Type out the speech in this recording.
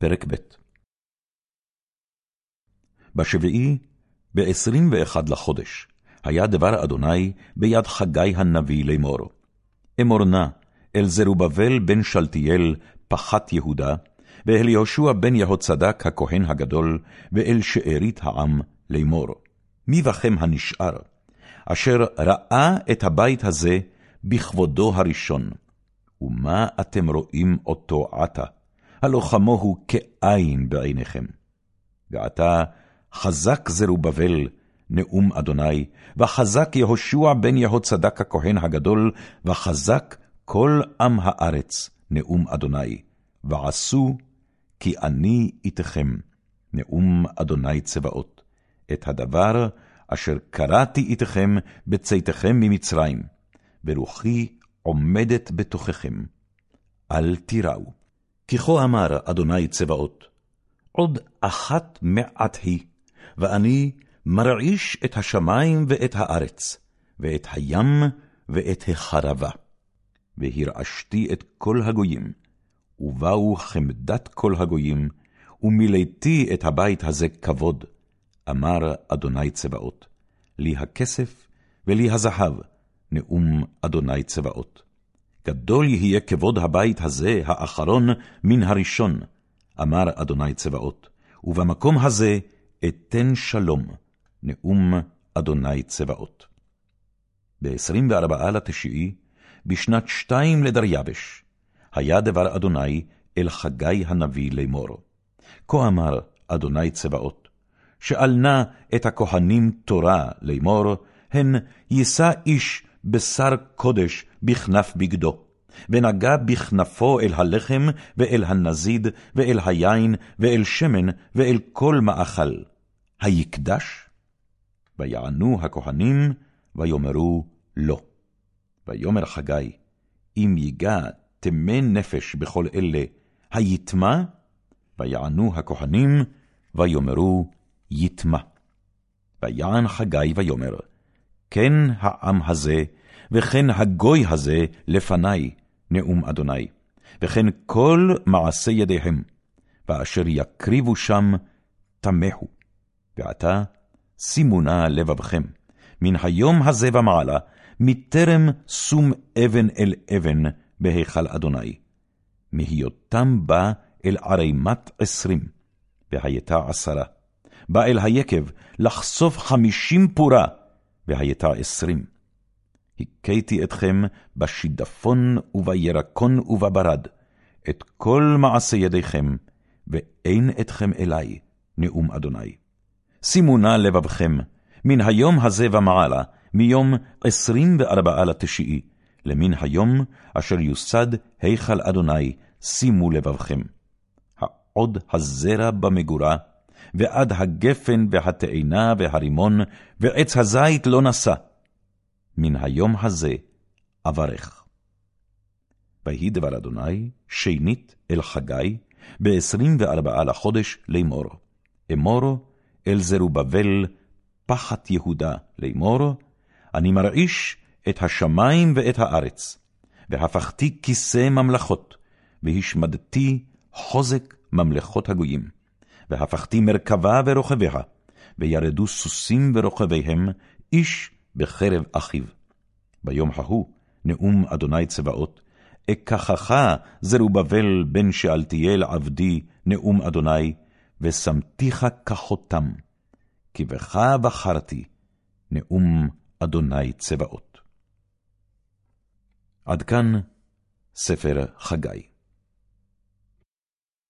פרק ב' בשביעי, בעשרים ואחד לחודש, היה דבר אדוני ביד חגי הנביא לאמור. אמור נא אל זרובבל בן שלתיאל, פחת יהודה, ואל יהושע בן יהוצדק הכהן הגדול, ואל שארית העם לאמור. מי בכם הנשאר, אשר ראה את הבית הזה בכבודו הראשון, ומה אתם רואים אותו עתה? הלא כמוהו כעין בעיניכם. ועתה חזק זרובבל, נאום אדוני, וחזק יהושע בן יהוצדק הכהן הגדול, וחזק כל עם הארץ, נאום אדוני, ועשו כי אני איתכם, נאום אדוני צבאות, את הדבר אשר קראתי איתכם בצאתכם ממצרים, ברוחי עומדת בתוככם. אל תיראו, כי כה אמר אדוני צבאות, עוד אחת מעט היא, ואני מרעיש את השמים ואת הארץ, ואת הים ואת החרבה. והרעשתי את כל הגויים, ובאו חמדת כל הגויים, ומילאתי את הבית הזה כבוד, אמר אדוני צבאות, לי הכסף ולי הזהב, נאום אדוני צבאות. גדול יהיה כבוד הבית הזה האחרון מן הראשון, אמר אדוני צבאות, ובמקום הזה אתן שלום, נאום אדוני צבאות. ב-24 לתשיעי, בשנת שתיים לדריווש, היה דבר אדוני אל חגי הנביא לאמור. כה אמר אדוני צבאות, שאל נא את הכהנים תורה לאמור, הן יישא איש בשר קודש בכנף בגדו, ונגע בכנפו אל הלחם, ואל הנזיד, ואל היין, ואל שמן, ואל כל מאכל. היקדש? ויענו הכהנים, ויאמרו לא. ויאמר חגי, אם ייגע טמא נפש בכל אלה, היטמע? ויענו הכהנים, ויאמרו יטמע. ויען חגי ויאמר, כן העם הזה, וכן הגוי הזה לפני, נאום אדוני, וכן כל מעשה ידיהם, ואשר יקריבו שם, תמהו. ועתה, שימו נא לבבכם, מן היום הזה ומעלה, מטרם שום אבן אל אבן בהיכל אדוני. מהיותם בא אל ערימת עשרים, והייתה עשרה. בא אל היקב לחשוף חמישים פורה, והייתה עשרים. הכיתי אתכם בשידפון ובירקון ובברד, את כל מעשה ידיכם, ואין אתכם אלי, נאום אדוני. שימו נא לבבכם, מן היום הזה ומעלה, מיום עשרים וארבעה לתשיעי, למן היום אשר יוסד היכל אדוני, שימו לבבכם. העוד הזרע במגורה, ועד הגפן והתאנה והרימון, ועץ הזית לא נשא. מן היום הזה אברך. ויהי דבר אדוני, שנית אל חגי, בעשרים וארבעה לחודש לאמור. אמור אל זרובבל, פחת יהודה לאמור, אני מרעיש את השמים ואת הארץ, והפכתי כיסא ממלכות, והשמדתי חוזק ממלכות הגויים. והפכתי מרכבה ורוכביה, וירדו סוסים ורוכביהם, איש בחרב אחיו. ביום ההוא, נאום אדוני צבאות, אקחך זרובבל בן שאלתיאל עבדי, נאום אדוני, ושמתיך כחותם, כי בך בחרתי, נאום אדוני צבאות. עד כאן ספר חגי.